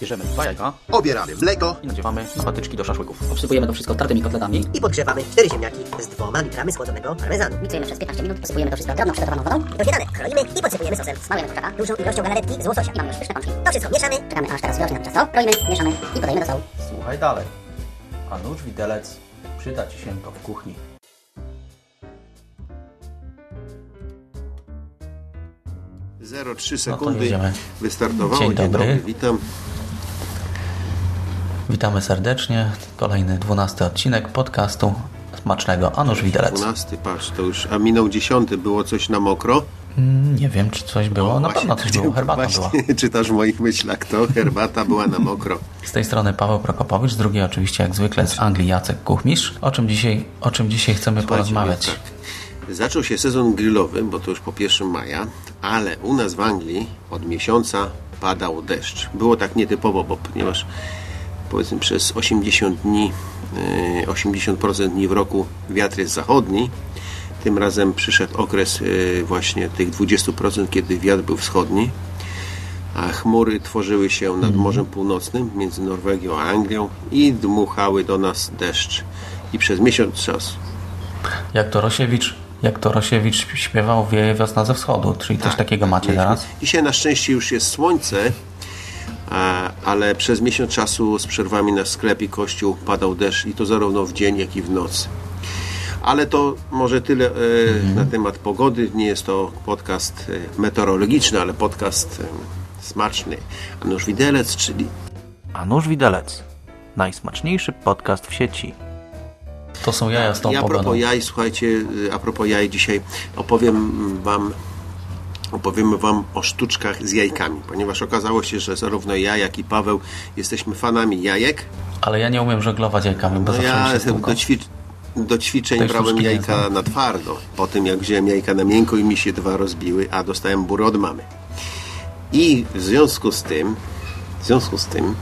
Bierzemy dwa jajka Obieramy mleko i nadziewamy na patyczki do szaszłyków. Obsypujemy to wszystko tartymi kotletami. I podgrzewamy 4 ziemniaki z dwoma litrami schłodzonego parmezanu. Miksujemy przez 15 minut, posypujemy to wszystko drobną przygotowaną wodą. Do śniadanek kroimy i podsypujemy sosem. Smarujemy kurczaka. Dużą ilością galaretki z łososia. I mamy już pyszne pączki. To wszystko mieszamy. Czekamy aż teraz wyrośnie nam czas. Kroimy, mieszamy i podajemy do stołu. Słuchaj dalej. A nóż widelec przyda Ci się to w kuchni. Zero trzy No sekundy jedziemy. wystartowało. Dzień dobry. witam. Witamy serdecznie. Kolejny dwunasty odcinek podcastu Smacznego. A nóż widelec. 12, patrz, to już, a minął 10, było coś na mokro. Mm, Nie wiem, czy coś było. Na pewno coś było. Herbata była. Właśnie, czytasz w moich myślach, to herbata była na mokro. Z tej strony Paweł Prokopowicz, z drugiej oczywiście jak zwykle z Anglii Jacek Kuchmistrz. O czym dzisiaj, o czym dzisiaj chcemy porozmawiać? Słuchajcie, tak. Zaczął się sezon grillowy, bo to już po 1 maja, ale u nas w Anglii od miesiąca padał deszcz. Było tak nietypowo, bo ponieważ powiedzmy przez 80 dni, yy, 80% dni w roku wiatr jest zachodni, tym razem przyszedł okres yy, właśnie tych 20%, kiedy wiatr był wschodni, a chmury tworzyły się nad Morzem Północnym między Norwegią a Anglią i dmuchały do nas deszcz. I przez miesiąc czasu Jak to Rosiewicz, jak to Rosiewicz śpiewał Wieje wiosna ze wschodu, czyli coś takiego macie mieliśmy. teraz? Dzisiaj na szczęście już jest słońce, ale przez miesiąc czasu z przerwami na sklep i kościół padał deszcz i to zarówno w dzień, jak i w nocy. Ale to może tyle e, na temat pogody. Nie jest to podcast e, meteorologiczny, ale podcast e, smaczny. A nóż widelec, czyli A nóż widelec. Najsmaczniejszy podcast w sieci. To są jaja z tą I a pogodą. propos jaj, słuchajcie, a propos jaj, dzisiaj opowiem Wam opowiemy Wam o sztuczkach z jajkami, ponieważ okazało się, że zarówno ja, jak i Paweł jesteśmy fanami jajek. Ale ja nie umiem żeglować jajkami, bo No zawsze mi ja się do, ćwic do ćwiczeń Tej brałem jajka na twardo, po tym jak wziąłem jajka na miękko i mi się dwa rozbiły, a dostałem bury od mamy. I w związku z tym, w związku z tym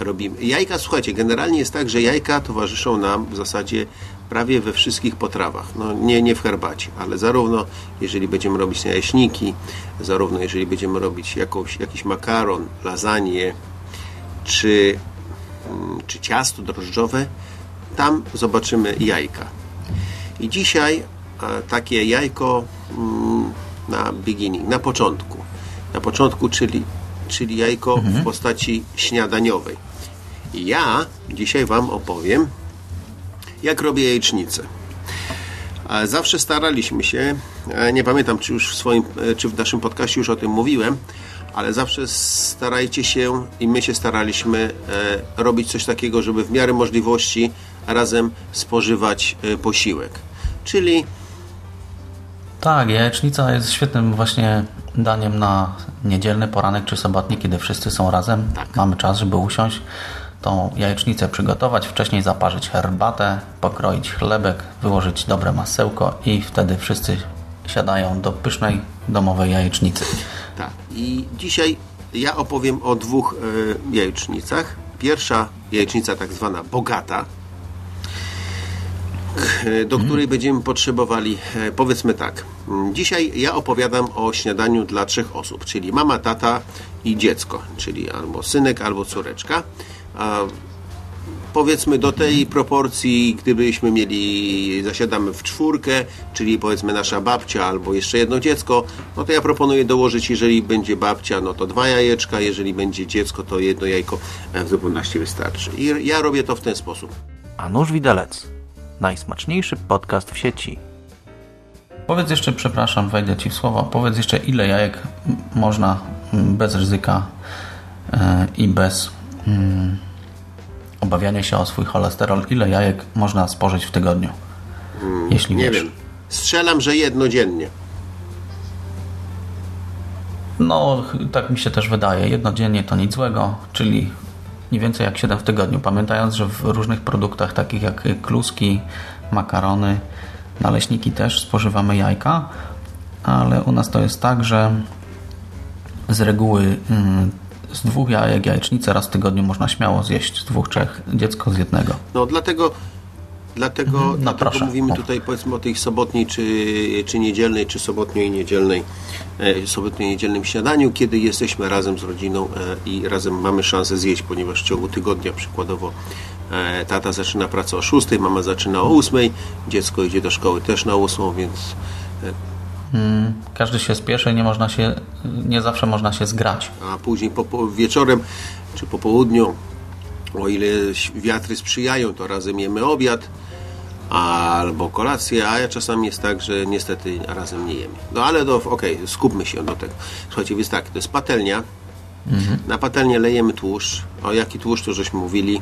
robimy. Jajka, słuchajcie, generalnie jest tak, że jajka towarzyszą nam w zasadzie prawie we wszystkich potrawach. No nie, nie w herbacie, ale zarówno jeżeli będziemy robić jaśniki, zarówno jeżeli będziemy robić jakąś, jakiś makaron, lasagne, czy, mm, czy ciasto drożdżowe, tam zobaczymy jajka. I dzisiaj e, takie jajko mm, na beginning, na początku. Na początku, czyli, czyli jajko w postaci śniadaniowej. I ja dzisiaj Wam opowiem, jak robię jajecznicę. Zawsze staraliśmy się, nie pamiętam czy już w swoim, e, czy w naszym podcaście już o tym mówiłem, ale zawsze starajcie się i my się staraliśmy e, robić coś takiego, żeby w miarę możliwości razem spożywać e, posiłek. Czyli Tak, jajecznica jest świetnym właśnie daniem na niedzielny poranek czy sobotni, kiedy wszyscy są razem. Tak. Mamy czas, żeby usiąść, tą jajecznicę przygotować, wcześniej zaparzyć herbatę, pokroić chlebek, wyłożyć dobre masełko i wtedy wszyscy siadają do pysznej domowej jajecznicy. Tak. I dzisiaj ja opowiem o dwóch e, jajecznicach. Pierwsza jajecznica tak zwana bogata, k- do której będziemy potrzebowali, e, powiedzmy tak. mm, Dzisiaj ja opowiadam o śniadaniu dla trzech osób, czyli mama, tata i dziecko, czyli albo synek, albo córeczka. A powiedzmy do tej proporcji, gdybyśmy mieli, zasiadamy w czwórkę, czyli powiedzmy nasza babcia albo jeszcze jedno dziecko, no to ja proponuję dołożyć, jeżeli będzie babcia, no to dwa jajeczka, jeżeli będzie dziecko, to jedno jajko e, w zupełności wystarczy. I ja robię to w ten sposób. A nóż widelec. Najsmaczniejszy podcast w sieci. Powiedz jeszcze, przepraszam, wejdę Ci w słowo, powiedz jeszcze ile jajek można bez ryzyka e, i bez mm, obawiania się o swój cholesterol, ile jajek można spożyć w tygodniu? Jeśli Nie wiesz. wiem. Strzelam, że jedno dziennie. No, tak mi się też wydaje. Jednodziennie to nic złego, czyli mniej więcej jak 7 w tygodniu. Pamiętając, że w różnych produktach takich jak kluski, makarony, naleśniki też spożywamy jajka, ale u nas to jest tak, że z reguły mm, z dwóch jajek jajecznicę raz w tygodniu można śmiało zjeść, z dwóch, trzech, dziecko z jednego. No dlatego Dlatego, dlatego Mhm. proszę. mówimy Mów. tutaj powiedzmy o tej sobotniej czy, czy niedzielnej, czy sobotnio i niedzielnej, e, sobotnio i niedzielnym śniadaniu, kiedy jesteśmy razem z rodziną e, i razem mamy szansę zjeść, ponieważ w ciągu tygodnia przykładowo e, tata zaczyna pracę o 6, mama zaczyna o 8, dziecko idzie do szkoły też na 8, więc Każdy się spieszy i nie można się, nie zawsze można się zgrać. a później po, po, wieczorem czy po południu, o ile wiatry sprzyjają, to razem jemy obiad albo kolację, a ja czasami jest tak, że niestety razem nie jemy. No ale do, okej, skupmy się do tego. Słuchajcie, więc tak, to jest patelnia. Na patelnię lejemy tłuszcz. O jaki tłuszcz, to żeśmy mówili.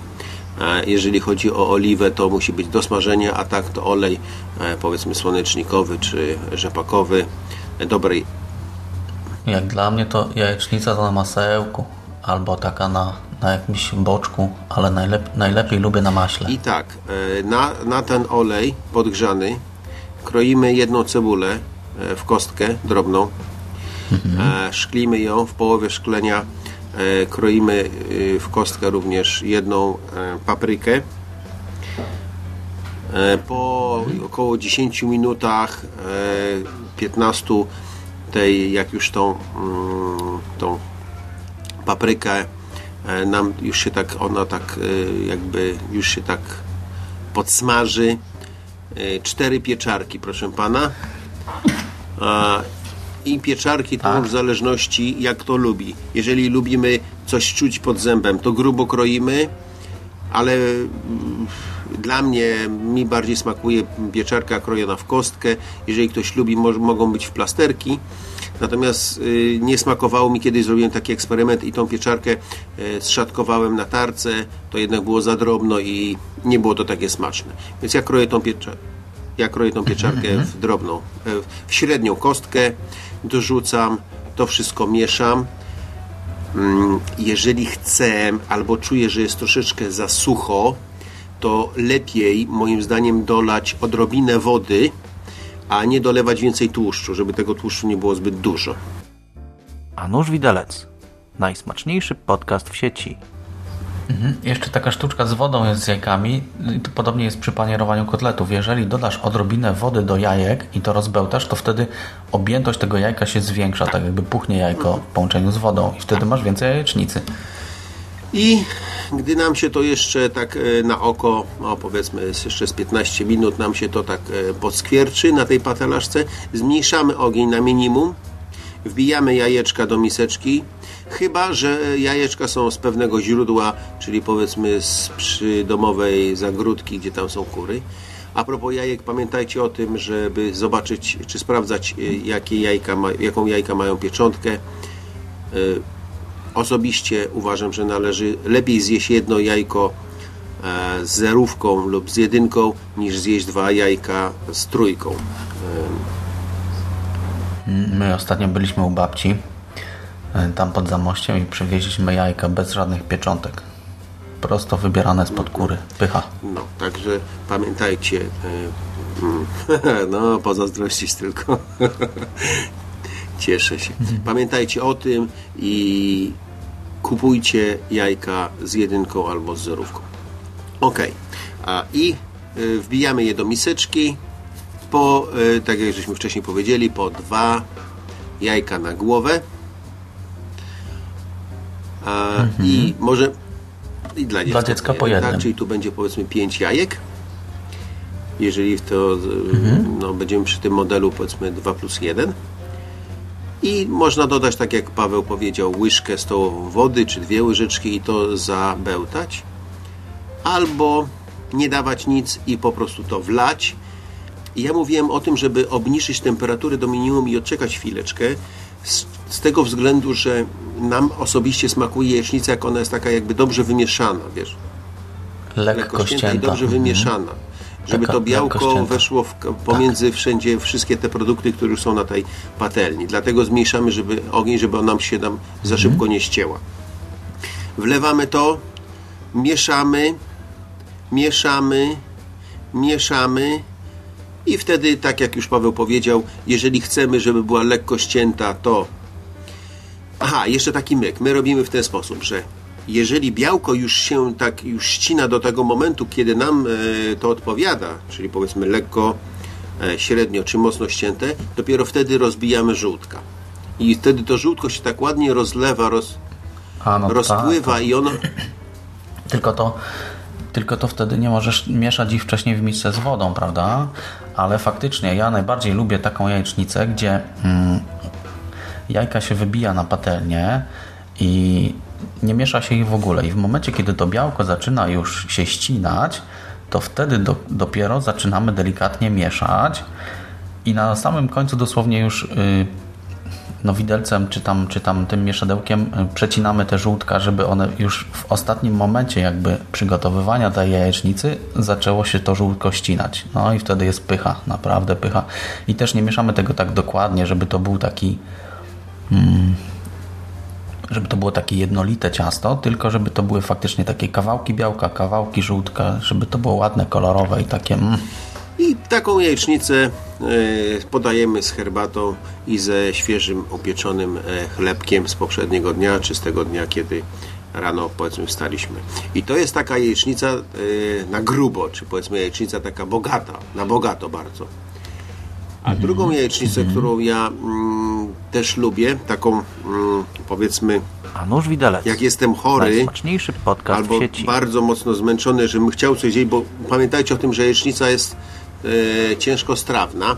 E, Jeżeli chodzi o oliwę, to musi być do smażenia, a tak to olej e, powiedzmy słonecznikowy czy rzepakowy e, dobrej Jak dla mnie to jajecznica to na masełku albo taka na, na jakimś boczku, ale najlep, najlepiej lubię na maśle. I tak, na, na ten olej podgrzany kroimy jedną cebulę w kostkę drobną, e, szklimy ją w połowie szklenia, kroimy e, w kostkę również jedną e, paprykę. E, Po około 10 minutach, e, 15 tej, jak już tą, mm, tą paprykę e, nam już się tak, ona tak e, jakby już się tak podsmaży. E, Cztery pieczarki, proszę pana. I pieczarki to już w zależności jak to lubi. Jeżeli lubimy coś czuć pod zębem, to grubo kroimy, ale mm, dla mnie mi bardziej smakuje pieczarka krojona w kostkę. Jeżeli ktoś lubi, mo- mogą być w plasterki. Natomiast y, nie smakowało mi kiedyś, zrobiłem taki eksperyment i tą pieczarkę y, zszatkowałem na tarce. To jednak było za drobno i nie było to takie smaczne. Więc ja kroję tą pieczarkę. Ja kroję tą pieczarkę w drobną, e, w średnią kostkę, dorzucam, to wszystko mieszam. Mm, Jeżeli chcę albo czuję, że jest troszeczkę za sucho, to lepiej moim zdaniem dolać odrobinę wody, a nie dolewać więcej tłuszczu, żeby tego tłuszczu nie było zbyt dużo. A nóż widelec. Najsmaczniejszy podcast w sieci. Mhm. Jeszcze taka sztuczka z wodą jest z jajkami. Podobnie jest przy panierowaniu kotletów. Jeżeli dodasz odrobinę wody do jajek i to rozbełtasz, to wtedy objętość tego jajka się zwiększa, tak jakby puchnie jajko w połączeniu z wodą i wtedy masz więcej jajecznicy. I gdy nam się to jeszcze tak e, na oko, no powiedzmy jeszcze z 15 minut, nam się to tak e, podskwierczy na tej patelaszce, zmniejszamy ogień na minimum, wbijamy jajeczka do miseczki, chyba że jajeczka są z pewnego źródła, czyli powiedzmy z przydomowej zagródki, gdzie tam są kury. A propos jajek, pamiętajcie o tym, żeby zobaczyć, czy sprawdzać, e, jakie jajka ma, jaką jajka mają pieczątkę. Osobiście uważam, że należy lepiej zjeść jedno jajko e, z zerówką lub z jedynką, niż zjeść dwa jajka z trójką. My ostatnio byliśmy u babci e, tam pod zamościem i przywieźliśmy jajka bez żadnych pieczątek. Prosto wybierane spod kury. Pycha. No, także pamiętajcie, e, mm, no pozazdrościć tylko. Cieszę się. Pamiętajcie o tym i kupujcie jajka z jedynką albo z zerówką. Ok. A I y, wbijamy je do miseczki. Po, tak jak żeśmy wcześniej powiedzieli, po dwa jajka na głowę. A, I może i dla dziecka, dziecka po tak, jednym. czyli tu będzie powiedzmy 5 jajek. Jeżeli to y, no, będziemy przy tym modelu powiedzmy 2 plus 1. I można dodać, tak jak Paweł powiedział, łyżkę stołową wody, czy dwie łyżeczki i to zabełtać. Albo nie dawać nic i po prostu to wlać. I ja mówiłem o tym, żeby obniżyć temperaturę do minimum i odczekać chwileczkę. Z, z tego względu, że nam osobiście smakuje jajecznica, jak ona jest taka jakby dobrze wymieszana, wiesz Lekko ścięta i dobrze Mhm. wymieszana. Żeby Taka to białko weszło w, pomiędzy wszędzie wszystkie te produkty, które już są na tej patelni. Dlatego zmniejszamy żeby ogień, żeby ona nam się nam za szybko nie ścięła. Wlewamy to, mieszamy, mieszamy, mieszamy i wtedy, tak jak już Paweł powiedział, jeżeli chcemy, żeby była lekko ścięta, to Aha, jeszcze taki myk. My robimy w ten sposób, że jeżeli białko już się tak już ścina do tego momentu, kiedy nam e, to odpowiada, czyli powiedzmy lekko, e, średnio czy mocno ścięte, dopiero wtedy rozbijamy żółtka. I wtedy to żółtko się tak ładnie rozlewa, roz, A, no rozpływa i ono... Tylko to, tylko to wtedy nie możesz mieszać ich wcześniej w misce z wodą, prawda? Ale faktycznie ja najbardziej lubię taką jajecznicę, gdzie mm, jajka się wybija na patelnię i nie miesza się ich w ogóle. I w momencie, kiedy to białko zaczyna już się ścinać, to wtedy do, dopiero zaczynamy delikatnie mieszać i na samym końcu dosłownie już y, no widelcem czy tam, czy tam tym mieszadełkiem y, przecinamy te żółtka, żeby one już w ostatnim momencie jakby przygotowywania tej jajecznicy zaczęło się to żółtko ścinać. No i wtedy jest pycha, naprawdę pycha. I też nie mieszamy tego tak dokładnie, żeby to był taki żeby to było takie jednolite ciasto, tylko żeby to były faktycznie takie kawałki białka, kawałki żółtka, żeby to było ładne, kolorowe i takie mm, I taką jajecznicę e, podajemy z herbatą i ze świeżym upieczonym e, chlebkiem z poprzedniego dnia, czy z tego dnia, kiedy rano powiedzmy wstaliśmy. I to jest taka jajecznica e, na grubo, czy powiedzmy jajecznica taka bogata, na bogato bardzo. A drugą jajecznicę, którą ja mm, też lubię, taką mm, powiedzmy, a nóż widelec. jak jestem chory, podcast albo bardzo mocno zmęczony, żebym chciał coś jeść, bo pamiętajcie o tym, że jajecznica jest e, ciężko strawna,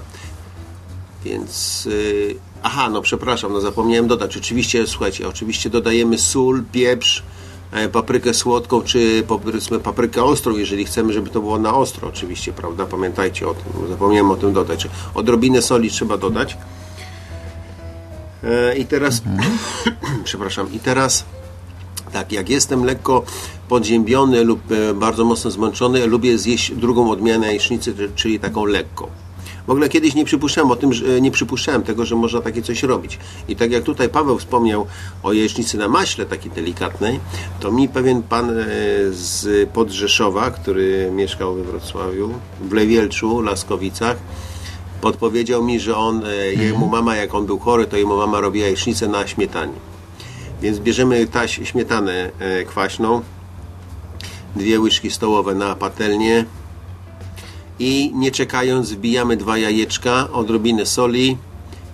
więc... E, aha, no przepraszam, no zapomniałem dodać. Oczywiście, słuchajcie, oczywiście dodajemy sól, pieprz, paprykę słodką, czy powiedzmy paprykę ostrą, jeżeli chcemy, żeby to było na ostro, oczywiście, prawda? Pamiętajcie o tym, zapomniałem o tym dodać. Odrobinę soli trzeba dodać. E, I teraz, przepraszam, i teraz tak, jak jestem lekko podziębiony lub e, bardzo mocno zmęczony, lubię zjeść drugą odmianę jajecznicy, czy- czyli taką lekką. W ogóle kiedyś nie przypuszczałem o tym, że, nie przypuszczałem tego, że można takie coś robić. I tak jak tutaj Paweł wspomniał o jajecznicy na maśle takiej delikatnej, to mi pewien pan e, z Podrzeszowa, który mieszkał we Wrocławiu, w Lewielczu, Laskowicach, podpowiedział mi, że on, e, jemu mama, jak on był chory, to jemu mama robiła jajecznicę na śmietanie. Więc bierzemy taś, śmietanę e, kwaśną, dwie łyżki stołowe na patelnię i nie czekając wbijamy dwa jajeczka, odrobinę soli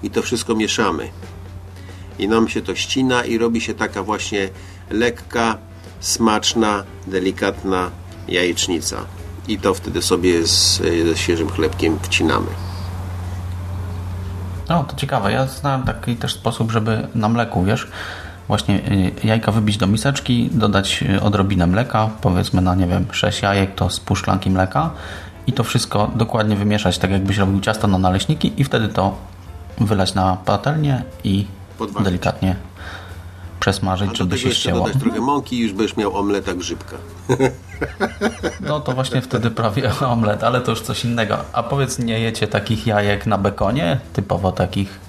i to wszystko mieszamy. I nam się to ścina i robi się taka właśnie lekka, smaczna, delikatna jajecznica. I to wtedy sobie z, ze świeżym chlebkiem wcinamy. No, to ciekawe. Ja znałem taki też sposób, żeby na mleku, wiesz, właśnie y, jajka wybić do miseczki, dodać y, odrobinę mleka, powiedzmy na, nie wiem, 6 jajek to z pół szklanki mleka i to wszystko dokładnie wymieszać, tak jakbyś robił ciasto na naleśniki i wtedy to wylać na patelnię i Podważyć. delikatnie przesmażyć, żeby się ścięło. dodać trochę mąki i już będziesz miał omleta grzybka. No to właśnie wtedy prawie omlet, ale to już coś innego. A powiedz, nie jecie takich jajek na bekonie? Typowo takich,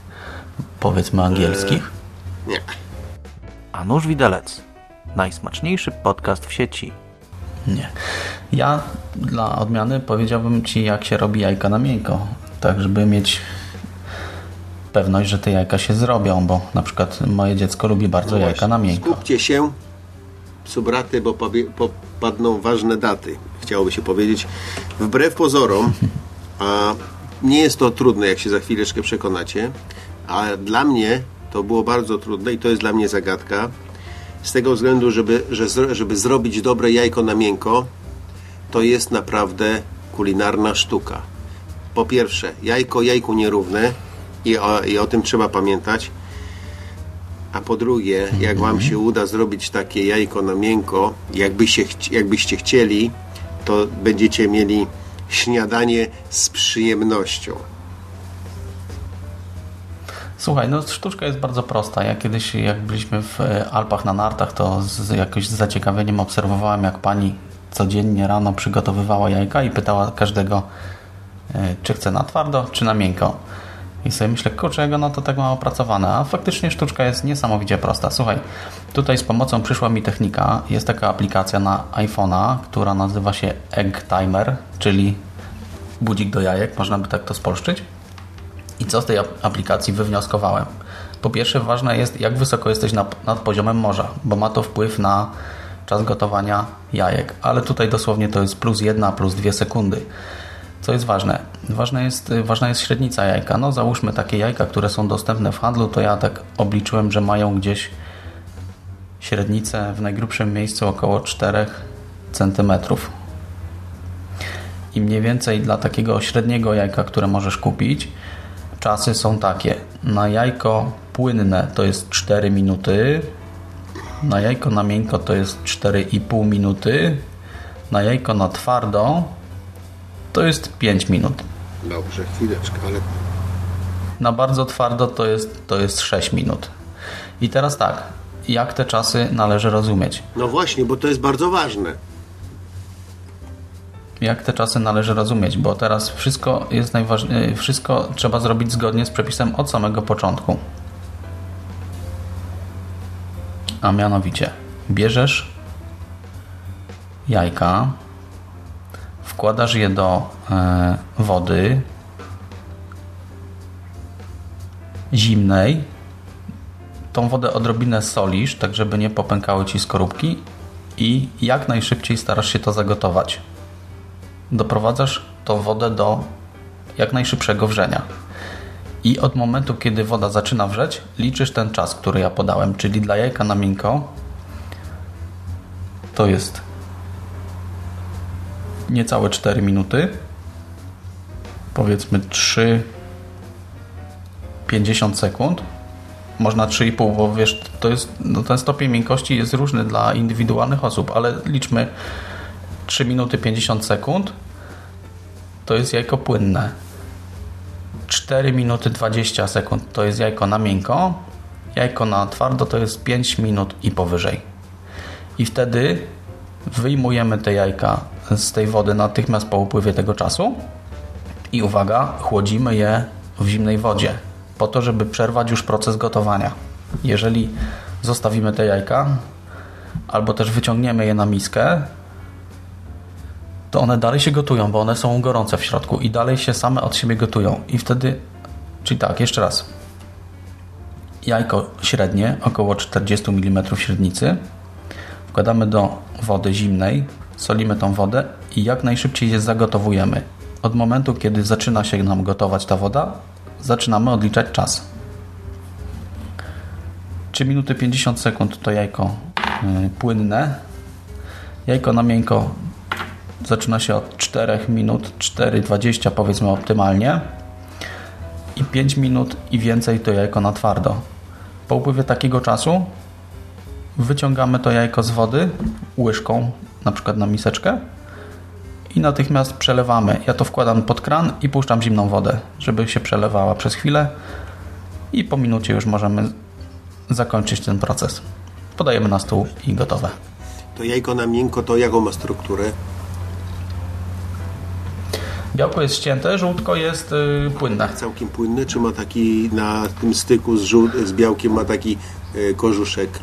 powiedzmy, angielskich? Nie. A nóż widelec. Najsmaczniejszy podcast w sieci. Nie. Ja dla odmiany powiedziałbym Ci, jak się robi jajka na miękko. Tak, żeby mieć pewność, że te jajka się zrobią, bo na przykład moje dziecko lubi bardzo jajka na miękko. Skupcie się, subraty, bo popadną ważne daty. Chciałoby się powiedzieć. Wbrew pozorom, a nie jest to trudne, jak się za chwileczkę przekonacie, a dla mnie to było bardzo trudne i to jest dla mnie zagadka. Z tego względu, żeby, żeby zrobić dobre jajko na miękko, to jest naprawdę kulinarna sztuka. Po pierwsze, jajko jajku nierówne i o, i o tym trzeba pamiętać. A po drugie, jak Wam się uda zrobić takie jajko na miękko, jakbyście, chci- jakbyście chcieli, to będziecie mieli śniadanie z przyjemnością. Słuchaj, no sztuczka jest bardzo prosta. Ja kiedyś, jak byliśmy w e, Alpach na nartach, to z, jakoś z zaciekawieniem obserwowałem, jak pani codziennie rano przygotowywała jajka i pytała każdego, e, czy chce na twardo, czy na miękko. I sobie myślę, kurczę, jak ona to tak ma opracowane. A faktycznie sztuczka jest niesamowicie prosta. Słuchaj, tutaj z pomocą przyszła mi technika. Jest taka aplikacja na iPhone'a, która nazywa się Egg Timer, czyli budzik do jajek, można by tak to spolszczyć. I co z tej ap- aplikacji wywnioskowałem? Po pierwsze, ważne jest, jak wysoko jesteś nad, nad poziomem morza, bo ma to wpływ na czas gotowania jajek. Ale tutaj dosłownie to jest plus 1, plus 2 sekundy. Co jest ważne? Ważne jest, ważna jest średnica jajka. No załóżmy takie jajka, które są dostępne w handlu, to ja tak obliczyłem, że mają gdzieś średnicę w najgrubszym miejscu około 4 cm. I mniej więcej dla takiego średniego jajka, które możesz kupić, czasy są takie. Na jajko płynne to jest 4 minuty, na jajko na miękko to jest 4,5 minuty, na jajko na twardo to jest 5 minut. Dobrze, chwileczkę, ale Na bardzo twardo to jest, to jest 6 minut. I teraz tak, jak te czasy należy rozumieć? no właśnie, bo to jest bardzo ważne. Jak te czasy należy rozumieć? Bo teraz wszystko jest najważniejsze, wszystko trzeba zrobić zgodnie z przepisem od samego początku. A mianowicie, bierzesz jajka, wkładasz je do e, wody zimnej. Tą wodę odrobinę solisz, tak żeby nie popękały ci skorupki i jak najszybciej starasz się to zagotować. Doprowadzasz tą wodę do jak najszybszego wrzenia. I od momentu, kiedy woda zaczyna wrzeć, liczysz ten czas, który ja podałem, czyli dla jajka na miękko to jest niecałe 4 minuty. Powiedzmy 3 50 sekund. Można 3,5, bo wiesz, to jest, no ten stopień miękkości jest różny dla indywidualnych osób, ale liczmy 3 minuty 50 sekund to jest jajko płynne. 4 minuty 20 sekund to jest jajko na miękko. Jajko na twardo to jest 5 minut i powyżej. I wtedy wyjmujemy te jajka z tej wody natychmiast po upływie tego czasu i uwaga, chłodzimy je w zimnej wodzie po to, żeby przerwać już proces gotowania. Jeżeli zostawimy te jajka albo też wyciągniemy je na miskę, to one dalej się gotują, bo one są gorące w środku i dalej się same od siebie gotują. I wtedy, czyli tak, jeszcze raz. Jajko średnie, około 40 mm średnicy. Wkładamy do wody zimnej, solimy tą wodę i jak najszybciej je zagotowujemy. Od momentu, kiedy zaczyna się nam gotować ta woda, zaczynamy odliczać czas. 3 minuty 50 sekund to jajko yy, płynne. Jajko na miękko zaczyna się od 4 minut, 4,20 powiedzmy optymalnie i 5 minut i więcej to jajko na twardo. Po upływie takiego czasu wyciągamy to jajko z wody łyżką, na przykład na miseczkę i natychmiast przelewamy. Ja to wkładam pod kran i puszczam zimną wodę, żeby się przelewała przez chwilę i po minucie już możemy zakończyć ten proces. Podajemy na stół i gotowe. To jajko na miękko, to jaką ma strukturę? Białko jest ścięte, żółtko jest yy, płynne. Całkiem płynny, czy ma taki na tym styku z, z białkiem ma taki e, kożuszek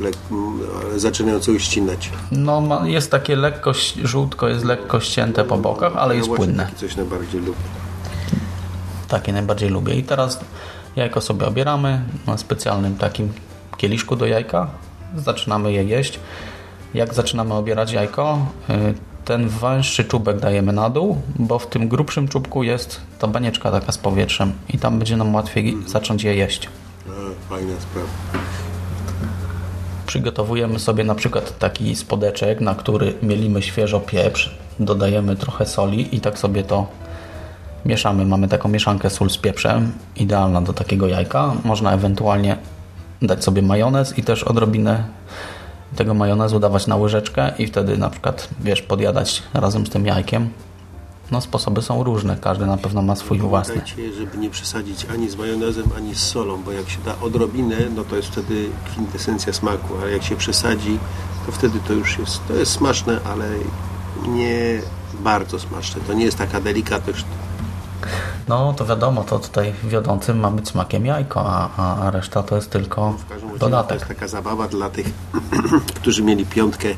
zaczynający uścinać? No, ma- jest takie lekko, żółtko jest lekko ścięte po bokach, ale jest No płynne. Taki coś najbardziej lubię. Takie najbardziej lubię. I teraz jajko sobie obieramy na specjalnym takim kieliszku do jajka. Zaczynamy je jeść. Jak zaczynamy obierać jajko, y, ten węższy czubek dajemy na dół, bo w tym grubszym czubku jest ta banieczka taka z powietrzem i tam będzie nam łatwiej zacząć je jeść. A, fajna sprawa. Przygotowujemy sobie na przykład taki spodeczek, na który mielimy świeżo pieprz, dodajemy trochę soli i tak sobie to mieszamy. Mamy taką mieszankę sól z pieprzem, idealna do takiego jajka. Można ewentualnie dać sobie majonez i też odrobinę tego majonezu dawać na łyżeczkę i wtedy na przykład, wiesz, podjadać razem z tym jajkiem. No sposoby są różne, każdy na pewno ma swój własny. Pamiętajcie, żeby nie przesadzić ani z majonezem, ani z solą, bo jak się da odrobinę, no to jest wtedy kwintesencja smaku, a jak się przesadzi, to wtedy to już jest, to jest smaczne, ale nie bardzo smaczne. To nie jest taka delikatność. No to wiadomo, to tutaj wiodącym ma być smakiem jajko, a, a reszta to jest tylko razie to dodatek. jest taka zabawa dla tych, którzy mieli piątkę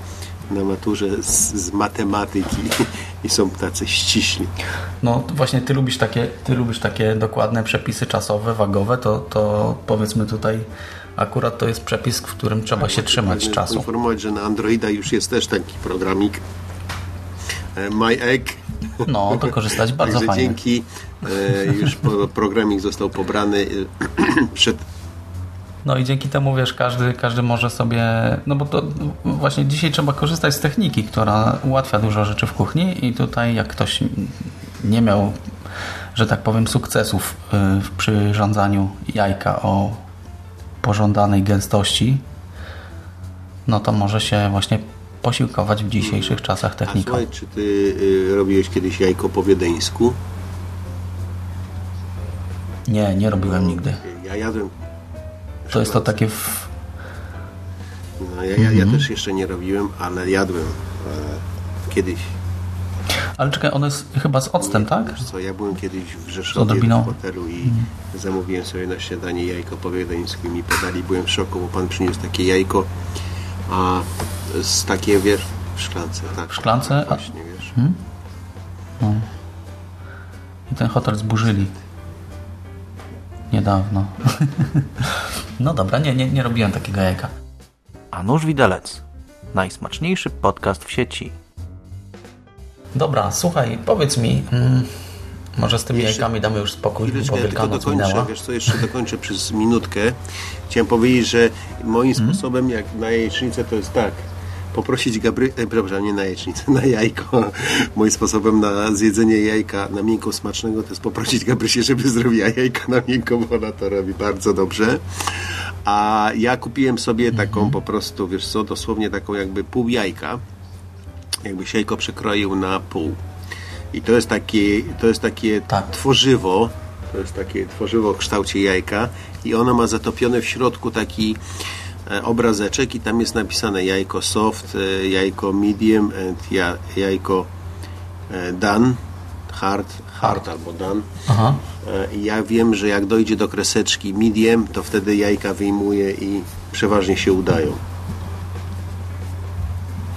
na maturze z, z matematyki i są tacy ściśli. No właśnie ty lubisz takie, ty lubisz takie dokładne przepisy czasowe, wagowe, to, to powiedzmy tutaj akurat to jest przepis, w którym trzeba się trzymać czasu. poinformować, że na Androida już jest też taki programik e, My Egg. No, to korzystać bardzo Także fajnie. dzięki e, już programik został pobrany e, przed No i dzięki temu, wiesz, każdy, każdy może sobie, no bo to właśnie dzisiaj trzeba korzystać z techniki, która ułatwia dużo rzeczy w kuchni i tutaj jak ktoś nie miał, że tak powiem, sukcesów y, w przyrządzaniu jajka o pożądanej gęstości, no to może się właśnie posiłkować w dzisiejszych czasach A techniką. słuchaj, czy ty y, robiłeś kiedyś jajko po wiedeńsku? Nie, nie robiłem nigdy. Ja jadłem. To jest to takie w... No, ja, ja, ja Mhm. też jeszcze nie robiłem, ale jadłem e, kiedyś. Ale czekaj, one jest chyba z octem, tak? Wiesz co, ja byłem kiedyś w Rzeszowie w hotelu i zamówiłem sobie na śniadanie jajko po wiedeńsku i mi podali. Byłem w szoku, bo pan przyniósł takie jajko, a z takie, wiesz, w szklance. Tak, W szklance? A- Właśnie, wiesz. I ten hotel zburzyli. Niedawno. no dobra, nie, nie, nie robiłem takiego jajka. A nóż widelec. Najsmaczniejszy podcast w sieci. Dobra, słuchaj, powiedz mi, mm, może z tymi Jeszcze- jajkami damy już spokój, bo Chwileczkę, ja tylko dokończę, minęła. wiesz co, jeszcze dokończę przez minutkę. Chciałem powiedzieć, że moim Mhm. sposobem jak na jajecznicę to jest tak. Poprosić Gabry... E, przepraszam, nie na jajecznicę, na jajko. Moim sposobem na zjedzenie jajka na miękko smacznego to jest poprosić Gabrysię, żeby zrobiła jajka na miękko, bo ona to robi bardzo dobrze. A ja kupiłem sobie Mhm. taką po prostu, wiesz co, dosłownie taką jakby pół jajka. Jakby jajko przekroił na pół. I to jest takie, to jest takie Tak. tworzywo, to jest takie tworzywo w kształcie jajka i ono ma zatopione w środku taki obrazeczek i tam jest napisane jajko soft, e, jajko medium and ja, jajko e, done, hard, hard albo done. Aha. E, ja wiem, że jak dojdzie do kreseczki medium, to wtedy jajka wyjmuję i przeważnie się udają.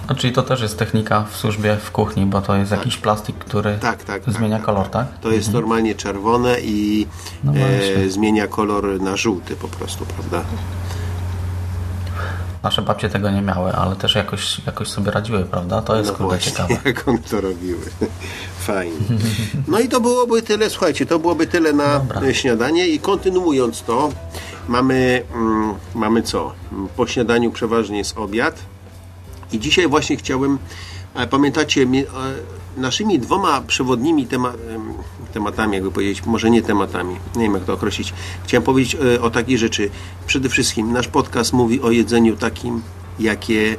A czyli to też jest technika w służbie w kuchni, bo to jest jakiś plastik, który Tak, tak. tak, zmienia tak. kolor, tak? To jest normalnie czerwone i No e, zmienia kolor na żółty po prostu, prawda? Nasze babcie tego nie miały, ale też jakoś, jakoś sobie radziły, prawda? To jest No kurde właśnie, ciekawe. jak one to robiły. Fajnie. No i to byłoby tyle, słuchajcie, to byłoby tyle na Dobra. śniadanie i kontynuując to, mamy, mm, mamy co? Po śniadaniu przeważnie jest obiad i dzisiaj właśnie chciałem, e, pamiętacie, mi- e, naszymi dwoma przewodnimi tema, em, tematami, jakby powiedzieć, może nie tematami, nie wiem jak to określić, chciałem powiedzieć e, o takiej rzeczy. Przede wszystkim nasz podcast mówi o jedzeniu takim, jakie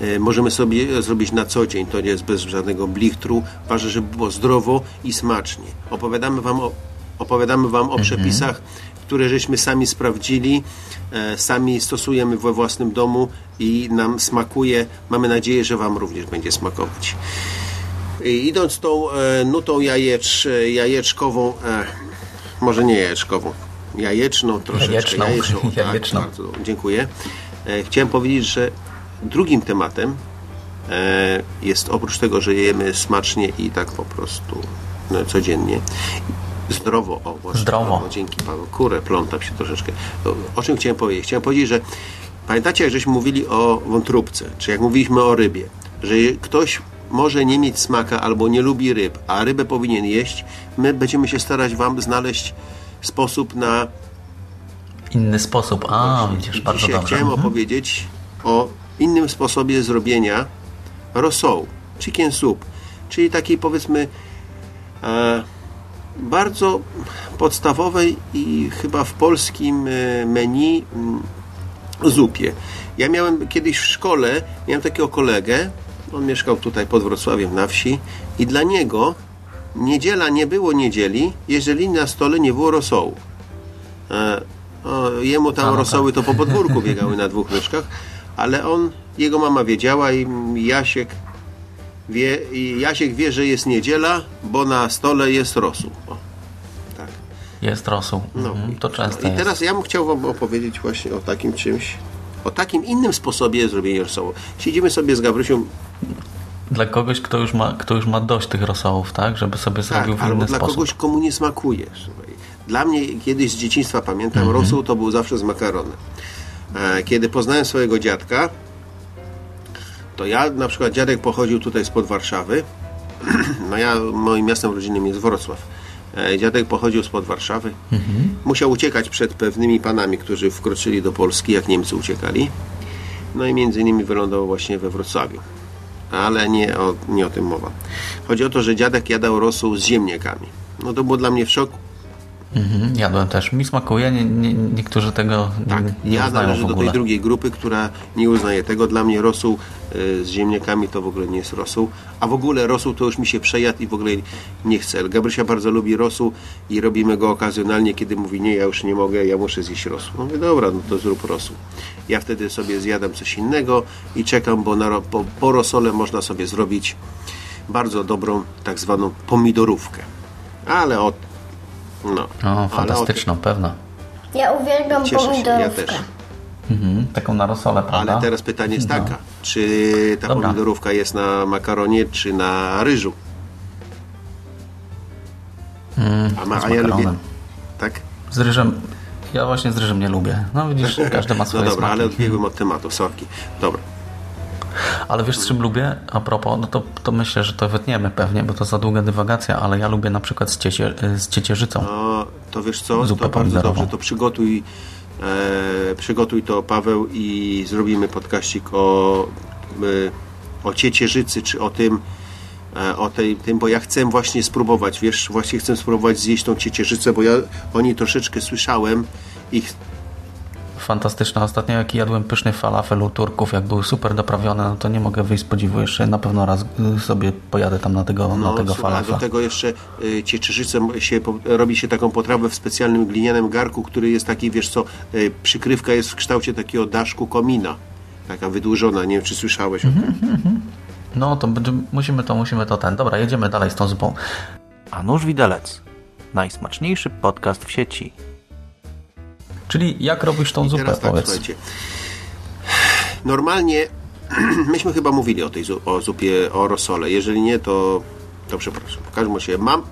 e, możemy sobie zrobić na co dzień. To nie jest bez żadnego blichtru. Ważne, żeby było zdrowo i smacznie. Opowiadamy Wam o, opowiadamy wam o przepisach, które żeśmy sami sprawdzili, e, sami stosujemy we własnym domu i nam smakuje. Mamy nadzieję, że Wam również będzie smakować. Idąc tą e, nutą jajecz, e, jajeczkową, e, może nie jajeczkową, jajeczną troszeczkę. Jajeczną. Jajeczną, tak, Jajeczną. bardzo dziękuję. Chciałem powiedzieć, że drugim tematem jest oprócz tego, że jemy smacznie i tak po prostu no, codziennie, zdrowo, o właśnie, Zdrowo. O, dzięki Paweł, kurę, plątam się troszeczkę. O, czym chciałem powiedzieć? Chciałem powiedzieć, że pamiętacie, jak żeśmy mówili o wątróbce, czy jak mówiliśmy o rybie, że ktoś może nie mieć smaka albo nie lubi ryb, a rybę powinien jeść, my będziemy się starać Wam znaleźć sposób na Inny sposób. A, widzisz, bardzo dzisiaj dobrze. chciałem Mhm. opowiedzieć o innym sposobie zrobienia rosołu, chicken soup, czyli takiej powiedzmy e, bardzo podstawowej i chyba w polskim e, menu mm, zupie. Ja miałem kiedyś w szkole, miałem takiego kolegę, on mieszkał tutaj pod Wrocławiem na wsi i dla niego niedziela nie było niedzieli, jeżeli na stole nie było rosołu. E, o, jemu tam rosoły to po podwórku biegały na dwóch nóżkach, ale on, jego mama wiedziała i Jasiek wie, i Jasiek wie, że jest niedziela, bo na stole jest rosół. O, tak. Jest rosół. No, Mhm, to często no, I teraz ja bym chciał Wam opowiedzieć właśnie o takim czymś, o takim innym sposobie zrobienia rosołu. Siedzimy sobie z Gabrysią dla kogoś, kto już ma, kto już ma dość tych rosołów, tak? Żeby sobie Tak, zrobił w albo inny dla sposób. kogoś, komu nie smakuje. Dla mnie kiedyś z dzieciństwa pamiętam, Mhm. rosół to był zawsze z makaronem. E, Kiedy poznałem swojego dziadka, to ja, na przykład dziadek pochodził tutaj spod Warszawy. No ja, moim miastem rodzinnym jest Wrocław. E, Dziadek pochodził spod Warszawy. Mhm. Musiał uciekać przed pewnymi panami, którzy wkroczyli do Polski, jak Niemcy uciekali. No i między innymi wylądował właśnie we Wrocławiu. Ale nie o, nie o tym mowa. Chodzi o to, że dziadek jadał rosół z ziemniakami. No to było dla mnie w szoku. Mhm, jadłem też. Mi smakuje, nie, nie, niektórzy tego Tak, nie, ja należę do tej drugiej grupy, która nie uznaje tego. Dla mnie rosół y, z ziemniakami to w ogóle nie jest rosół. A w ogóle rosół to już mi się przejadł i w ogóle nie chcę. Gabrysia bardzo lubi rosół i robimy go okazjonalnie, kiedy mówi nie, ja już nie mogę, ja muszę zjeść rosół. No mówię, dobra, no to zrób rosół. Ja wtedy sobie zjadam coś innego i czekam, bo na, po, po rosole można sobie zrobić bardzo dobrą tak zwaną pomidorówkę. Ale o... No, O, o tym- fantastyczną, pewno. Ja uwielbiam Cieszę się, ja pomidorówkę. też. Mhm, taką na rosolę, prawda? Ale teraz pytanie jest No. taka, czy ta Dobra. pomidorówka jest na makaronie, czy na ryżu? a, ma, a ja lubię... Tak? Z ryżem, ja właśnie z ryżem nie lubię. No widzisz, każdy ma No swoje dobra, smaki. ale odbiegłem od tematu, sorki. Dobra. Ale wiesz, z czym lubię? A propos, no to, to myślę, że to wytniemy pewnie, bo to za długa dywagacja, ale ja lubię na przykład z, ciecie, z ciecierzycą. No, to wiesz co, Zupę to bardzo dobrze, to przygotuj e, przygotuj to Paweł i zrobimy podkaścik o, e, o ciecierzycy, czy o tym, e, o tej, tym, bo ja chcę właśnie spróbować, wiesz, właśnie chcę spróbować zjeść tą ciecierzycę, bo ja o niej troszeczkę słyszałem i Fantastyczna. Ostatnio jak jadłem pyszny falafel u Turków, jak były super doprawione, no to nie mogę wyjść z podziwu. Jeszcze na pewno raz y, sobie pojadę tam na tego, na tego No, słuchaj, a falafla. do tego jeszcze y, ciecierzycę się, robi się taką potrawę w specjalnym glinianym garku, który jest taki, wiesz co, y, przykrywka jest w kształcie takiego daszku komina. Taka wydłużona, nie wiem czy słyszałeś o Mhm. tym. No to będzie, musimy to, musimy to ten. Dobra, jedziemy dalej z tą zupą. A nóż widelec. Najsmaczniejszy podcast w sieci. Czyli jak robisz tą I zupę, teraz tak, powiedz. słuchajcie. Normalnie myśmy chyba mówili o tej o zupie, o rosole. Jeżeli nie, to, to przepraszam. W każdym razie mam,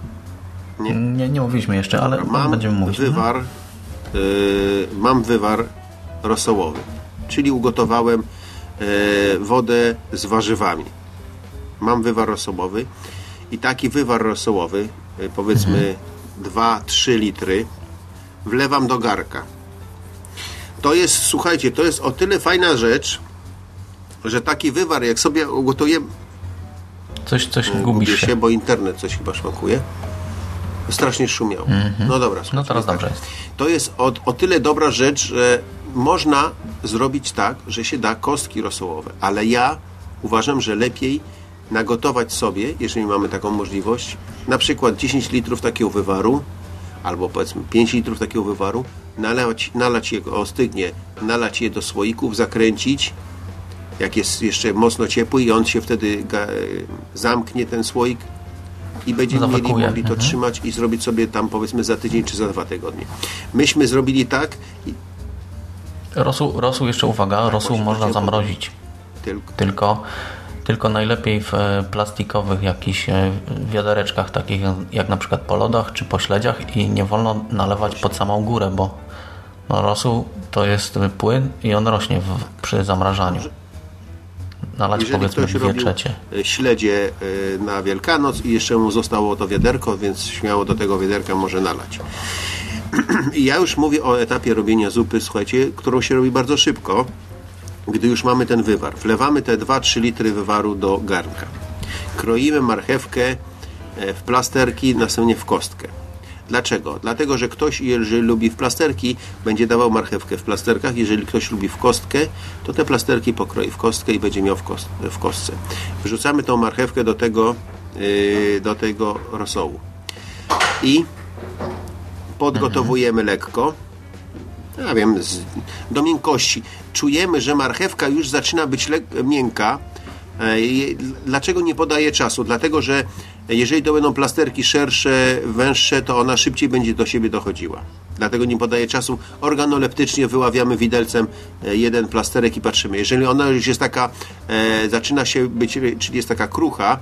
nie, nie mówiliśmy jeszcze, ale mam będziemy mówić. Mhm. wywar, y, mam wywar rosołowy. Czyli ugotowałem y, wodę z warzywami. Mam wywar rosołowy i taki wywar rosołowy, y, powiedzmy Mhm. 2-3 litry, wlewam do garka. To jest, słuchajcie, to jest o tyle fajna rzecz, że taki wywar, jak sobie ugotujemy, Coś, coś gubię gubisz się, się. bo internet coś chyba szwankuje. Strasznie szumiał. No dobra, No teraz dobrze jest. To jest o, o tyle dobra rzecz, że można zrobić tak, że się da kostki rosołowe, ale ja uważam, że lepiej nagotować sobie, jeżeli mamy taką możliwość, na przykład 10 litrów takiego wywaru, albo powiedzmy 5 litrów takiego wywaru, nalać, nalać je, ostygnie, nalać je do słoików, zakręcić, jak jest jeszcze mocno ciepły i on się wtedy zamknie ten słoik i będziemy mieli mogli to Mhm. trzymać i zrobić sobie tam powiedzmy za tydzień czy za dwa tygodnie. Myśmy zrobili tak, i Rosół, rosół jeszcze uwaga, rosół Tak, właśnie można zamrozić. tylko Tylko, tylko najlepiej w e, plastikowych jakichś e, wiadereczkach takich jak na przykład po lodach czy po śledziach i nie wolno nalewać pod samą górę, bo no, rosół to jest płyn i on rośnie w, przy zamrażaniu. Nalać Jeżeli powiedzmy dwie trzecie. e, śledzie na Wielkanoc i jeszcze mu zostało to wiaderko, więc śmiało do tego wiaderka może nalać. I ja już mówię o etapie robienia zupy, słuchajcie, którą się robi bardzo szybko, gdy już mamy ten wywar. Wlewamy te 2-3 litry wywaru do garnka. Kroimy marchewkę e, w plasterki, następnie w kostkę. Dlaczego? Dlatego, że ktoś, jeżeli lubi w plasterki, będzie dawał marchewkę w plasterkach. Jeżeli ktoś lubi w kostkę, to te plasterki pokroi w kostkę i będzie miał w, kost, w kostce. Wrzucamy tą marchewkę do tego, yy, do tego rosołu. I podgotowujemy lekko. Ja wiem, z, do miękkości. Czujemy, że marchewka już zaczyna być miękka. E, Dlaczego nie podaje czasu? Dlatego, że jeżeli to będą plasterki szersze, węższe, to ona szybciej będzie do siebie dochodziła. dlatego nie podaję czasu. Organoleptycznie wyławiamy widelcem e, jeden plasterek i patrzymy. Jeżeli ona już jest taka, e, zaczyna się być, czyli jest taka krucha,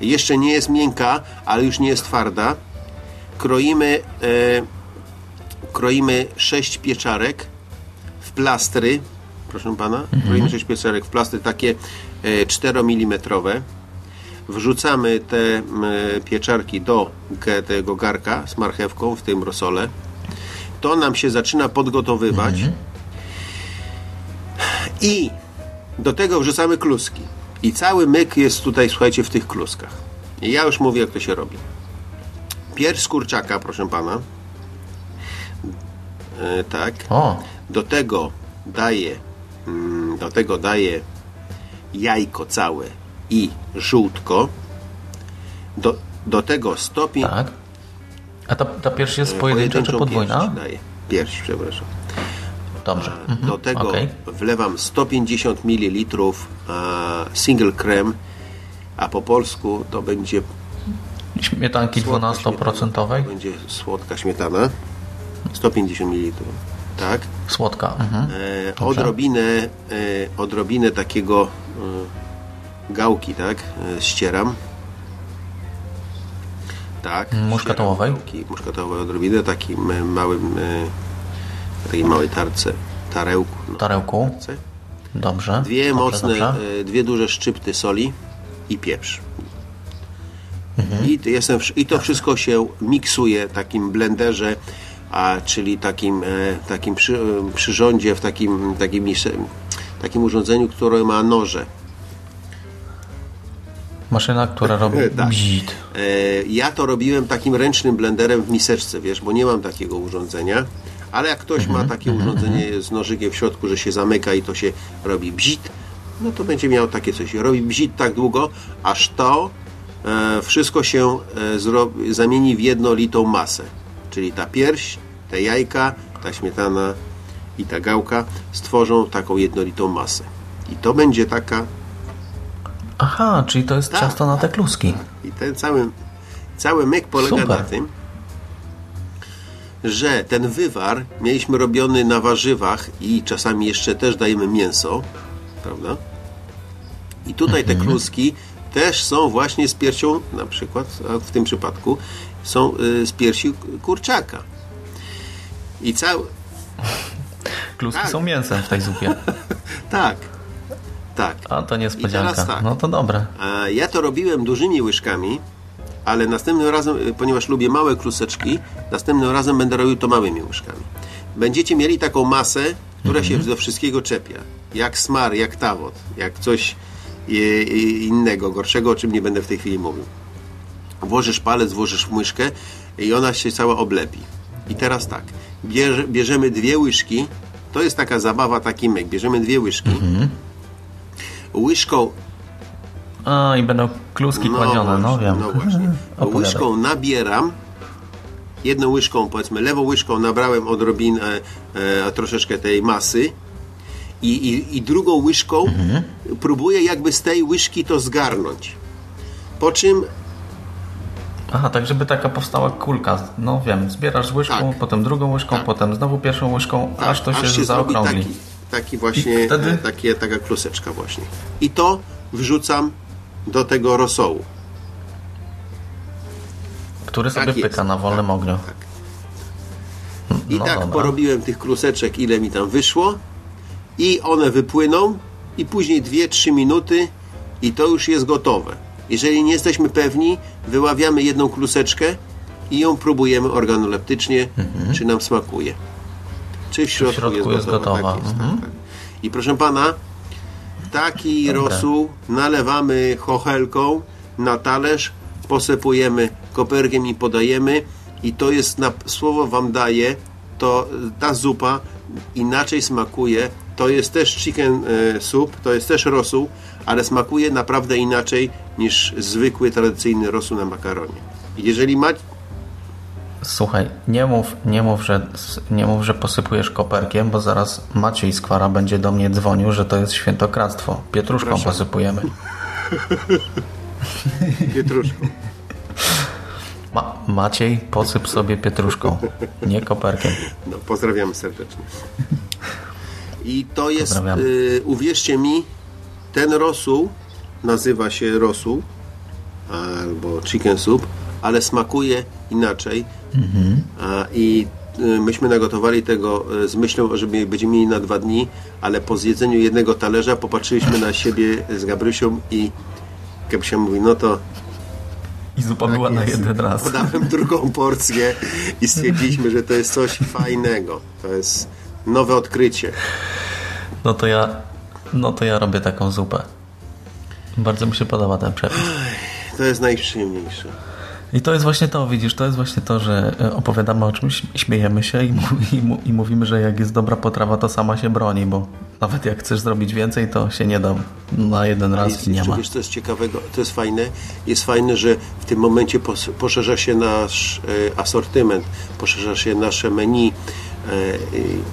jeszcze nie jest miękka, ale już nie jest twarda, kroimy, kroimy sześć pieczarek w plastry, proszę pana, kroimy sześć pieczarek w plastry takie e, 4 mm. Wrzucamy te pieczarki do tego garka z marchewką w tym rosole. To nam się zaczyna podgotowywać. I do tego wrzucamy kluski. I cały myk jest tutaj, słuchajcie, w tych kluskach. I ja już mówię, jak to się robi. Pierś z kurczaka, proszę pana. E, tak. O, Do tego daję, mm, do tego daję jajko całe i żółtko. Do, do tego stopień tak. A ta, ta pierś jest pojedyncza czy podwójna? Pierś daję. Pierś, przepraszam. Dobrze. Mhm. Do tego Okej. wlewam 150 ml single creme, a po polsku to będzie Śmietanki słodka 12%. śmietana. Będzie słodka śmietana. 150 ml. Tak. Słodka. Mhm. E, odrobinę, e, odrobinę takiego e, gałki, tak? E, ścieram. Tak. Muszkatołowej? ścieram Gałki muszkatołowej odrobinę, takim e, małym, e, takiej małej tarce, tarełku. No, Tarełku. tarce. Dobrze. Dwie dobrze, mocne, Dobrze. e, dwie duże szczypty soli i pieprz. Mhm. I, to jestem, I to wszystko się miksuje w takim blenderze, a, czyli takim, e, takim przy, e, przyrządzie, w takim, takim, takim urządzeniu, które ma noże. Maszyna, która robi Tak. bzit. E, ja to robiłem takim ręcznym blenderem w miseczce, wiesz, bo nie mam takiego urządzenia. Ale jak ktoś Mhm, ma takie urządzenie z nożykiem w środku, że się zamyka i to się robi bzit, no to będzie miał takie coś. Robi bzit tak długo, aż to e, wszystko się e, zamieni w jednolitą masę. Czyli ta pierś, te jajka, ta śmietana i ta gałka stworzą taką jednolitą masę. I to będzie taka Aha, czyli to jest Tak. ciasto na te kluski. i ten cały, cały myk polega Super. na tym, że ten wywar mieliśmy robiony na warzywach i czasami jeszcze też dajemy mięso, prawda? I tutaj Mhm. te kluski też są właśnie z piersią, na przykład, w tym przypadku są y, z piersi kurczaka. I cały, Kluski Tak. są mięsem w tej zupie. tak, tak. A to niespodzianka. tak. No to dobre. Ja to robiłem dużymi łyżkami, ale następnym razem, y, ponieważ lubię małe kluseczki, następnym razem będę robił to małymi łyżkami. Będziecie mieli taką masę, która się do wszystkiego czepia. Jak smar, jak tawot, jak coś y, y, innego, gorszego, o czym nie będę w tej chwili mówił. Włożysz palec, włożysz w łyżkę i ona się cała oblepi. I teraz tak, bierze, bierzemy dwie łyżki, to jest taka zabawa, taki myk, bierzemy dwie łyżki, łyżką A, i będą kluski kładzione, no właśnie, wiem. No właśnie. Łyżką nabieram, jedną łyżką, powiedzmy, lewą łyżką nabrałem odrobinę, e, troszeczkę tej masy i, i, i drugą łyżką Mhm. próbuję jakby z tej łyżki to zgarnąć. Po czym Aha, tak żeby taka powstała kulka. No wiem, zbierasz łyżką, Tak. potem drugą łyżką, Tak. potem znowu pierwszą łyżką, aż to się, zrobi zaokrągli. taki, taki właśnie, I wtedy? e, takie, taka kluseczka właśnie. I to wrzucam do tego rosołu. Który sobie Tak jest. pyka na wolnym ogniu. Tak. I No tak dobra. porobiłem tych kluseczek, ile mi tam wyszło. I one wypłyną. I później 2-3 minuty. I to już jest gotowe. Jeżeli nie jesteśmy pewni, wyławiamy jedną kluseczkę i ją próbujemy organoleptycznie, czy nam smakuje. Czy w środku, środku jest gotowa. gotowa. Tak jest, Mhm. tak, tak. I proszę pana, taki Dobre. rosół nalewamy chochelką na talerz, posypujemy koperkiem i podajemy. I to jest, na, słowo wam daję, to ta zupa inaczej smakuje. To jest też chicken e, soup, to jest też rosół, ale smakuje naprawdę inaczej niż zwykły, tradycyjny rosół na makaronie. Jeżeli macie Słuchaj, nie mów, nie mów, że, nie mów, że posypujesz koperkiem, bo zaraz Maciej Skwara będzie do mnie dzwonił, że to jest świętokradztwo. Pietruszką Proszę. posypujemy. pietruszką, Ma, Maciej, posyp sobie pietruszką, nie koperkiem. No, pozdrawiamy serdecznie. I to jest, y, uwierzcie mi, ten rosół nazywa się rosół albo chicken soup, ale smakuje inaczej. A, I y, myśmy nagotowali tego y, z myślą, że będziemy mieli na dwa dni, ale po zjedzeniu jednego talerza popatrzyliśmy na siebie z Gabrysią i Gabrysia mówi, no to I zupa była na Tak jest. jeden raz. Podałem drugą porcję i stwierdziliśmy, że to jest coś fajnego. To jest nowe odkrycie. No to ja, no to ja robię taką zupę. Bardzo mi się podoba ten przepis. To jest najprzyjemniejsze. I to jest właśnie to, widzisz, to jest właśnie to, że e, opowiadamy o czymś, śmiejemy się i, i, i mówimy, że jak jest dobra potrawa, to sama się broni, bo nawet jak chcesz zrobić więcej, to się nie da na jeden raz Jest, i nie ma. wiesz, co jest ciekawego, to jest fajne. Jest fajne, że w tym momencie pos- poszerza się nasz e, asortyment, poszerza się nasze menu. E, e,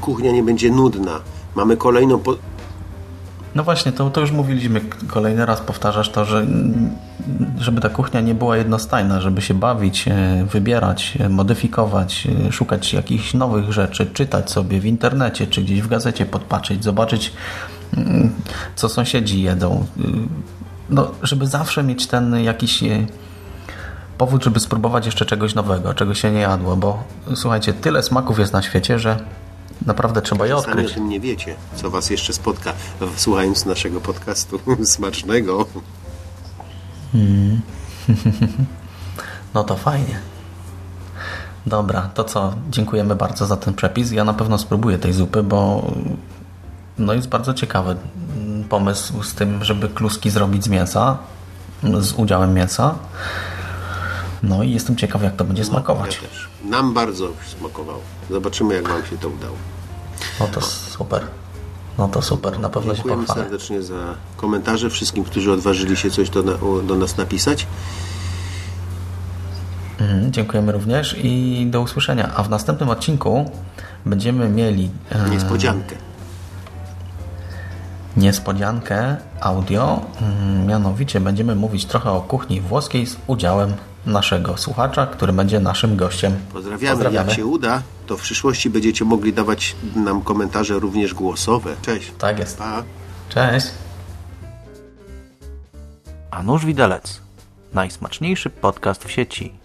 kuchnia nie będzie nudna. Mamy kolejną. Po- No właśnie, to, to już mówiliśmy, kolejny raz powtarzasz to, że żeby ta kuchnia nie była jednostajna, żeby się bawić, e, wybierać, e, modyfikować, szukać jakichś nowych rzeczy, czytać sobie w internecie czy gdzieś w gazecie, podpatrzeć, zobaczyć mm, co sąsiedzi jedzą. Y, No, żeby zawsze mieć ten jakiś powód, żeby spróbować jeszcze czegoś nowego, czego się nie jadło, bo słuchajcie, tyle smaków jest na świecie, że naprawdę trzeba je Sami o odkryć. tym nie wiecie, co Was jeszcze spotka, słuchając naszego podcastu. Smacznego. No to fajnie. Dobra, to co? Dziękujemy bardzo za ten przepis. Ja na pewno spróbuję tej zupy, bo no jest bardzo ciekawy pomysł z tym, żeby kluski zrobić z mięsa, z udziałem mięsa. No i jestem ciekaw, jak to będzie smakować. Ja też. Nam bardzo smakowało. Zobaczymy, jak Wam się to udało. No to super. No to super, na pewno się Dziękujemy pochwalę. serdecznie za komentarze. Wszystkim, którzy odważyli się coś do, na, do nas napisać. Mhm, Dziękujemy również i do usłyszenia. A w następnym odcinku będziemy mieli e, Niespodziankę. niespodziankę audio. Mm, Mianowicie będziemy mówić trochę o kuchni włoskiej z udziałem naszego słuchacza, który będzie naszym gościem. Pozdrawiamy. Jak się uda, to w przyszłości będziecie mogli dawać nam komentarze również głosowe. Cześć. Tak jest. Pa. Cześć. A nóż widelec. Najsmaczniejszy podcast w sieci.